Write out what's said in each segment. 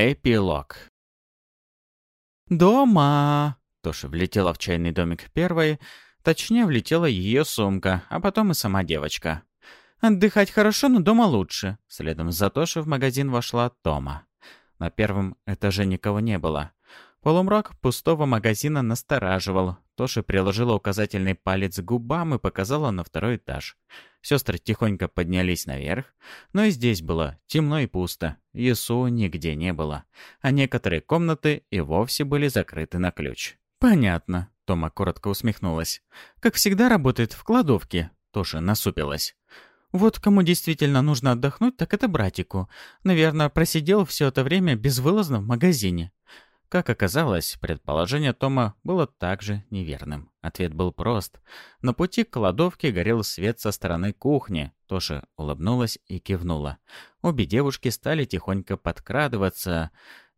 Эпилог. «Дома!» Тоша влетела в чайный домик первой, точнее, влетела ее сумка, а потом и сама девочка. «Отдыхать хорошо, но дома лучше». Следом за Тошей в магазин вошла Тома. На первом этаже никого не было. Полумрак пустого магазина настораживал. Тоша приложила указательный палец к губам и показала на второй этаж. Сестры тихонько поднялись наверх, но и здесь было темно и пусто. Ясу нигде не было, а некоторые комнаты и вовсе были закрыты на ключ. «Понятно», — Тома коротко усмехнулась. «Как всегда работает в кладовке», — Тоша насупилась. «Вот кому действительно нужно отдохнуть, так это братику. Наверное, просидел все это время безвылазно в магазине. Как оказалось, предположение Тома было также неверным. Ответ был прост. На пути к кладовке горел свет со стороны кухни. Тоша улыбнулась и кивнула. Обе девушки стали тихонько подкрадываться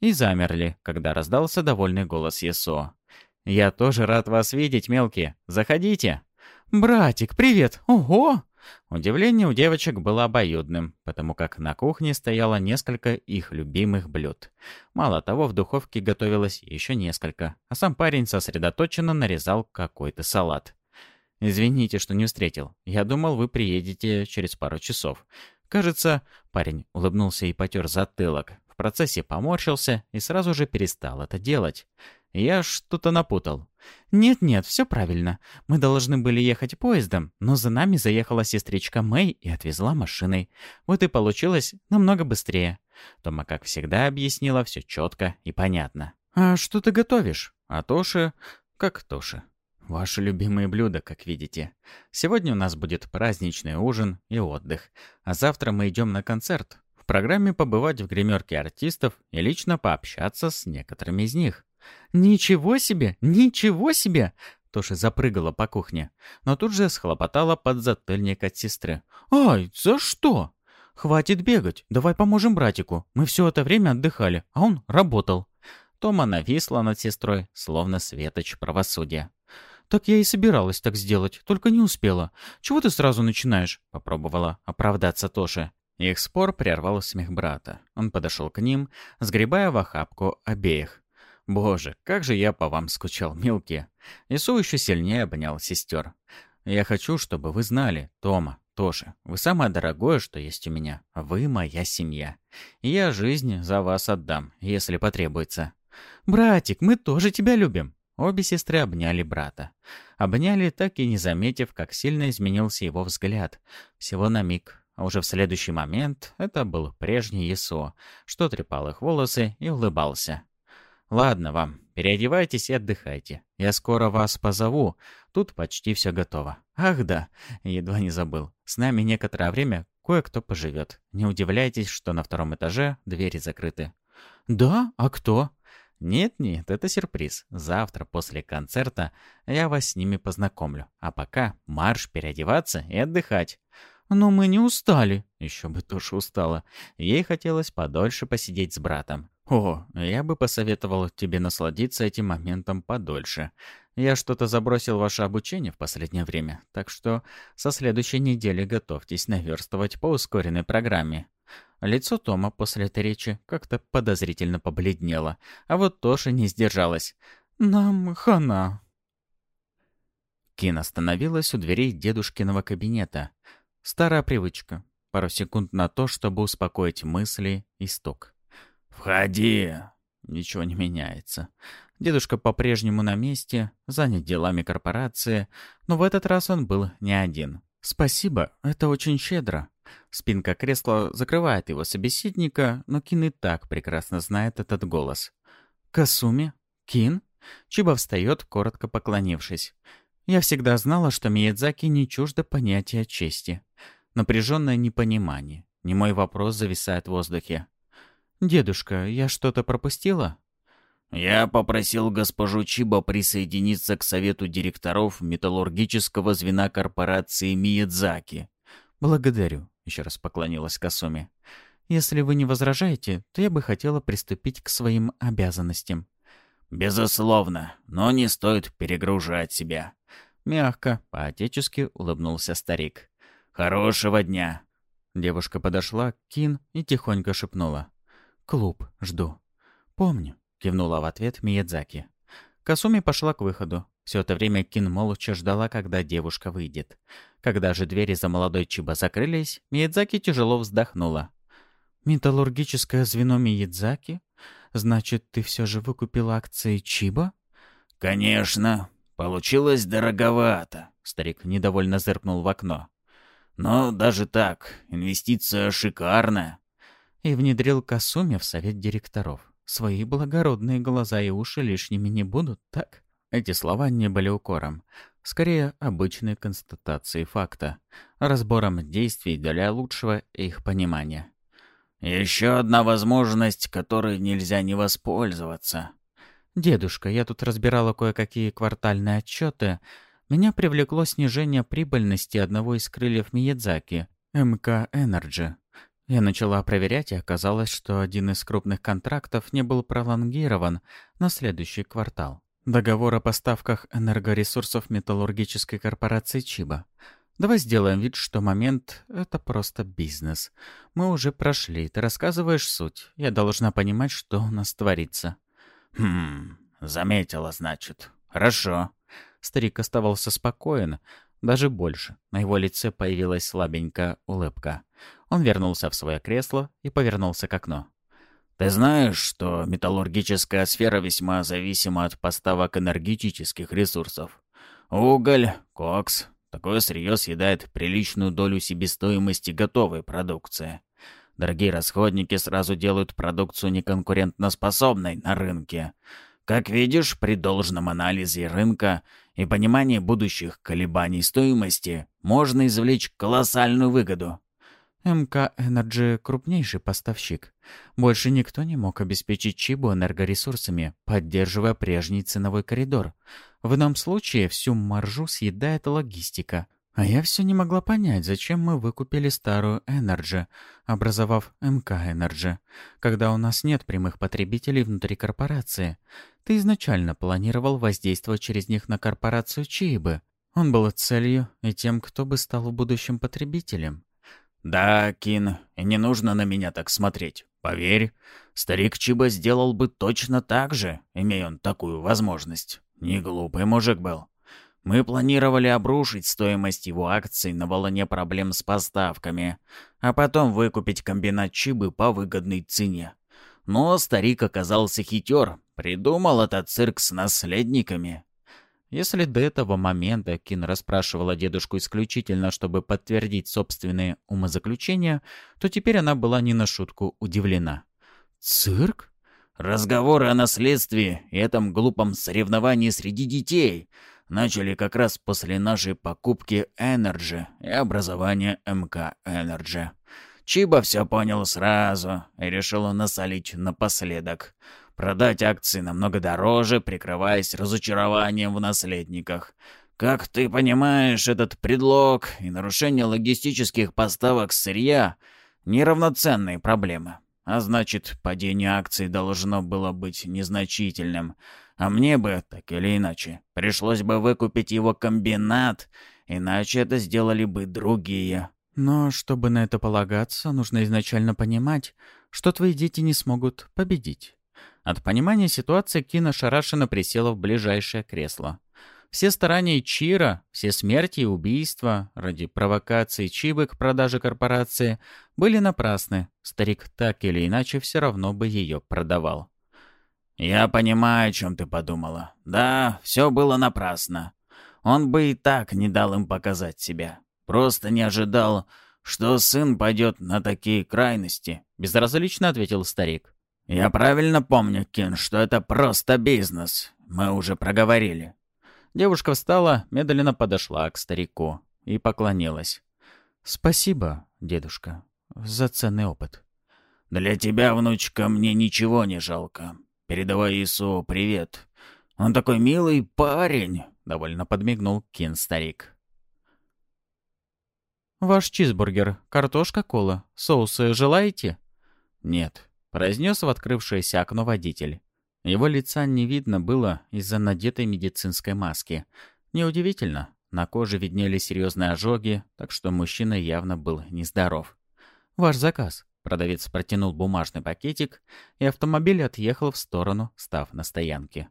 и замерли, когда раздался довольный голос Есо. «Я тоже рад вас видеть, мелкие. Заходите!» «Братик, привет! Ого!» Удивление у девочек было обоюдным, потому как на кухне стояло несколько их любимых блюд. Мало того, в духовке готовилось еще несколько, а сам парень сосредоточенно нарезал какой-то салат. «Извините, что не встретил. Я думал, вы приедете через пару часов». Кажется, парень улыбнулся и потер затылок. В процессе поморщился и сразу же перестал это делать. Я что-то напутал. «Нет-нет, все правильно. Мы должны были ехать поездом, но за нами заехала сестричка Мэй и отвезла машиной. Вот и получилось намного быстрее». Тома, как всегда, объяснила все четко и понятно. «А что ты готовишь?» «А Тоша...» «Как Тоша?» «Ваши любимые блюда, как видите. Сегодня у нас будет праздничный ужин и отдых, а завтра мы идем на концерт. В программе побывать в гримерке артистов и лично пообщаться с некоторыми из них. «Ничего себе! Ничего себе!» Тоша запрыгала по кухне, но тут же схлопотала под затыльник от сестры. «Ай, за что?» «Хватит бегать, давай поможем братику. Мы все это время отдыхали, а он работал». Тома нависла над сестрой, словно светоч правосудия. «Так я и собиралась так сделать, только не успела. Чего ты сразу начинаешь?» — попробовала оправдаться Тоша. Их спор прервал смех брата. Он подошел к ним, сгребая в охапку обеих. Боже, как же я по вам скучал, мелкие. Ису еще сильнее обнял сестер. Я хочу, чтобы вы знали, Тома, тоже. Вы самое дорогое, что есть у меня. Вы моя семья. Я жизнь за вас отдам, если потребуется. Братик, мы тоже тебя любим. Обе сестры обняли брата. Обняли, так и не заметив, как сильно изменился его взгляд. Всего на миг. А уже в следующий момент это был прежний Есо, что трепал их волосы и улыбался. Ладно вам, переодевайтесь и отдыхайте. Я скоро вас позову. Тут почти все готово. Ах да, едва не забыл. С нами некоторое время кое-кто поживет. Не удивляйтесь, что на втором этаже двери закрыты. Да? А кто? Нет-нет, это сюрприз. Завтра после концерта я вас с ними познакомлю. А пока марш переодеваться и отдыхать. «Но мы не устали». Еще бы Туша устала. Ей хотелось подольше посидеть с братом. «О, я бы посоветовал тебе насладиться этим моментом подольше. Я что-то забросил ваше обучение в последнее время, так что со следующей недели готовьтесь наверстывать по ускоренной программе». Лицо Тома после этой речи как-то подозрительно побледнело, а вот Тоша не сдержалась. «Нам хана». Кин остановилась у дверей дедушкиного кабинета. Старая привычка. Пару секунд на то, чтобы успокоить мысли и стук. «Входи!» Ничего не меняется. Дедушка по-прежнему на месте, занят делами корпорации, но в этот раз он был не один. «Спасибо, это очень щедро». Спинка кресла закрывает его собеседника, но Кин и так прекрасно знает этот голос. «Касуми? Кин?» Чиба встает, коротко поклонившись. «Я всегда знала, что Миядзаки не чуждо понятия чести. Напряженное непонимание. Не мой вопрос зависает в воздухе. «Дедушка, я что-то пропустила?» «Я попросил госпожу Чиба присоединиться к совету директоров металлургического звена корпорации Миядзаки». «Благодарю», — еще раз поклонилась Касуми. «Если вы не возражаете, то я бы хотела приступить к своим обязанностям». «Безусловно, но не стоит перегружать себя». Мягко, по-отечески улыбнулся старик. «Хорошего дня!» Девушка подошла к Кин и тихонько шепнула. «Клуб, жду». «Помню», — кивнула в ответ Миядзаки. Касуми пошла к выходу. Все это время Кин молча ждала, когда девушка выйдет. Когда же двери за молодой Чиба закрылись, Миядзаки тяжело вздохнула. «Металлургическое звено Миядзаки? Значит, ты все же выкупила акции Чиба?» «Конечно. Получилось дороговато», — старик недовольно зыркнул в окно. «Но даже так, инвестиция шикарная». И внедрил Касуми в совет директоров. Свои благородные глаза и уши лишними не будут, так? Эти слова не были укором. Скорее, обычной констатацией факта. Разбором действий для лучшего их понимания. «Еще одна возможность, которой нельзя не воспользоваться». «Дедушка, я тут разбирала кое-какие квартальные отчеты. Меня привлекло снижение прибыльности одного из крыльев Миядзаки, МК Energy. Я начала проверять, и оказалось, что один из крупных контрактов не был пролонгирован на следующий квартал. Договор о поставках энергоресурсов металлургической корпорации Чиба. Давай сделаем вид, что момент — это просто бизнес. Мы уже прошли, ты рассказываешь суть. Я должна понимать, что у нас творится. Хм, заметила, значит. Хорошо. Старик оставался спокоен, даже больше. На его лице появилась слабенькая улыбка. Он вернулся в свое кресло и повернулся к окну. «Ты знаешь, что металлургическая сфера весьма зависима от поставок энергетических ресурсов? Уголь, кокс. Такое сырье съедает приличную долю себестоимости готовой продукции. Дорогие расходники сразу делают продукцию неконкурентноспособной на рынке. Как видишь, при должном анализе рынка и понимании будущих колебаний стоимости можно извлечь колоссальную выгоду. МК Energy — крупнейший поставщик. Больше никто не мог обеспечить Чибу энергоресурсами, поддерживая прежний ценовой коридор. В ином случае всю маржу съедает логистика. А я все не могла понять, зачем мы выкупили старую Energy, образовав МК Energy, когда у нас нет прямых потребителей внутри корпорации. Ты изначально планировал воздействовать через них на корпорацию Чибы. Он был целью и тем, кто бы стал в будущем потребителем. «Да, Кин, и не нужно на меня так смотреть. Поверь, старик Чиба сделал бы точно так же, имея он такую возможность. Не глупый мужик был. Мы планировали обрушить стоимость его акций на волне проблем с поставками, а потом выкупить комбинат Чибы по выгодной цене. Но старик оказался хитер, придумал этот цирк с наследниками. Если до этого момента Кин расспрашивала дедушку исключительно, чтобы подтвердить собственные умозаключения, то теперь она была не на шутку удивлена. «Цирк?» «Разговоры о наследстве и этом глупом соревновании среди детей начали как раз после нашей покупки Energy и образования МК Energy. Чиба все понял сразу и решил насолить напоследок продать акции намного дороже, прикрываясь разочарованием в наследниках. Как ты понимаешь, этот предлог и нарушение логистических поставок сырья — неравноценные проблемы. А значит, падение акций должно было быть незначительным. А мне бы, так или иначе, пришлось бы выкупить его комбинат, иначе это сделали бы другие. Но чтобы на это полагаться, нужно изначально понимать, что твои дети не смогут победить. От понимания ситуации Кина шарашенно присела в ближайшее кресло. Все старания Чира, все смерти и убийства ради провокации Чибы к продаже корпорации были напрасны. Старик так или иначе все равно бы ее продавал. «Я понимаю, о чем ты подумала. Да, все было напрасно. Он бы и так не дал им показать себя. Просто не ожидал, что сын пойдет на такие крайности», — безразлично ответил старик. «Я правильно помню, Кин, что это просто бизнес. Мы уже проговорили». Девушка встала, медленно подошла к старику и поклонилась. «Спасибо, дедушка, за ценный опыт». «Для тебя, внучка, мне ничего не жалко. Передавай Ису привет. Он такой милый парень», — довольно подмигнул Кин-старик. «Ваш чизбургер, картошка, кола, соусы желаете?» «Нет, произнес в открывшееся окно водитель. Его лица не видно было из-за надетой медицинской маски. Неудивительно, на коже виднели серьезные ожоги, так что мужчина явно был нездоров. «Ваш заказ», — Продавец протянул бумажный пакетик, и автомобиль отъехал в сторону, став на стоянке.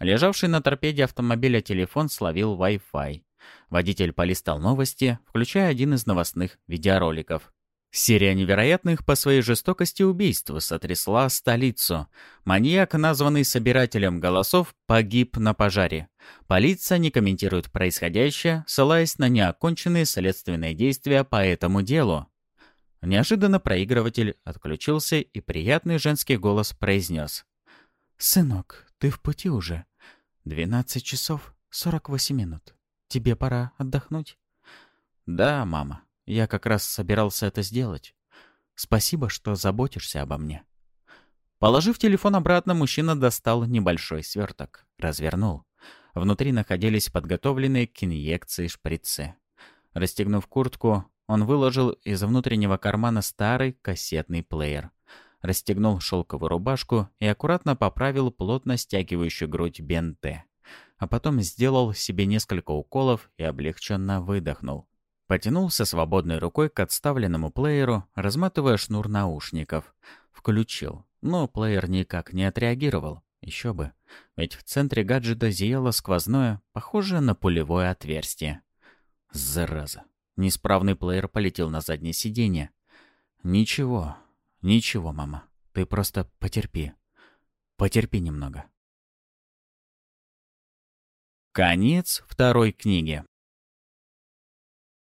Лежавший на торпеде автомобиля телефон словил Wi-Fi. Водитель полистал новости, включая один из новостных видеороликов. Серия невероятных по своей жестокости убийств сотрясла столицу. Маньяк, названный собирателем голосов, погиб на пожаре. Полиция не комментирует происходящее, ссылаясь на неоконченные следственные действия по этому делу. Неожиданно проигрыватель отключился, и приятный женский голос произнес. «Сынок, ты в пути уже. Двенадцать часов сорок восемь минут. Тебе пора отдохнуть?» «Да, мама», я как раз собирался это сделать. Спасибо, что заботишься обо мне». Положив телефон обратно, мужчина достал небольшой сверток. Развернул. Внутри находились подготовленные к инъекции шприцы. Расстегнув куртку, он выложил из внутреннего кармана старый кассетный плеер. Расстегнул шелковую рубашку и аккуратно поправил плотно стягивающую грудь бенте. А потом сделал себе несколько уколов и облегченно выдохнул. Потянулся свободной рукой к отставленному плееру, разматывая шнур наушников. Включил, но плеер никак не отреагировал. Еще бы. Ведь в центре гаджета зияло сквозное, похожее на пулевое отверстие. Зараза. Неисправный плеер полетел на заднее сиденье. Ничего, ничего, мама. Ты просто потерпи. Потерпи немного. Конец второй книги.